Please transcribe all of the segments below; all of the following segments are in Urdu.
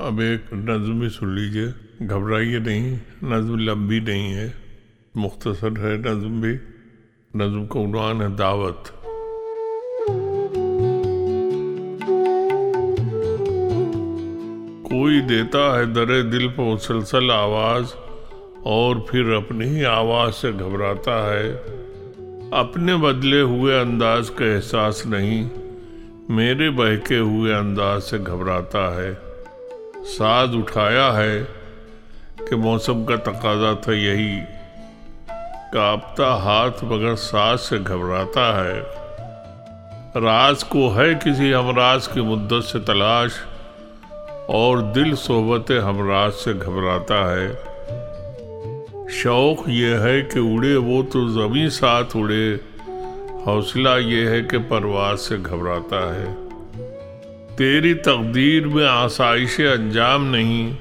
اب ایک نظم بھی سن لیجیے۔ گھبرائیے نہیں، نظم لمبی نہیں ہے۔ مختصر ہے نظم بھی۔ نظم کا عنوان ہے دعوت۔ کوئی دیتا ہے در دل پر مسلسل آواز اور پھر اپنی ہی آواز سے گھبراتا ہے۔ اپنے بدلے ہوئے انداز کا احساس نہیں، میرے بہکے ہوئے انداز سے گھبراتا ہے۔ ساز اٹھایا ہے کہ موسم کا تقاضا تھا یہی کاپتا ہاتھ مگر ساز سے گھبراتا ہے۔ راز کو ہے کسی ہمراز کی مدت سے تلاش اور دل صحبت ہمراز سے گھبراتا ہے۔ شوق یہ ہے کہ اڑے وہ تو زمیں ساتھ اڑے، حوصلہ یہ ہے کہ پرواز سے گھبراتا ہے۔ تیری تقدیر میں آسائش انجام نہیں۔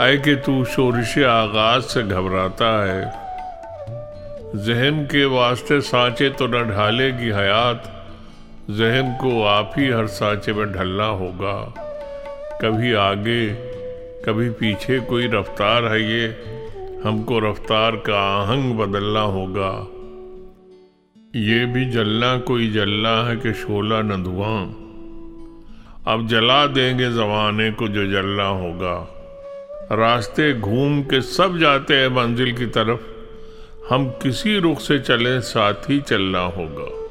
اے کہ تو شورش آغاز سے گھبراتا ہے۔ ذہن کے واسطے سانچے تو نہ ڈھالے گی حیات۔ ذہن کو آپ ہی ہر سانچے میں ڈھلنا ہوگا۔ کبھی آگے، کبھی پیچھے کوئی رفتار ہے یہ۔ ہم کو رفتار کا آہنگ بدلنا ہوگا۔ یہ بھی جلنا کوئی جلنا ہے کہ شولہ نہ دھواں۔ اب جلا دیں گے زمانے کو جو جلنا ہوگا۔ راستے گھوم کے سب جاتے ہیں منزل کی طرف۔ ہم کسی رخ سے چلیں، ساتھ ہی چلنا ہوگا۔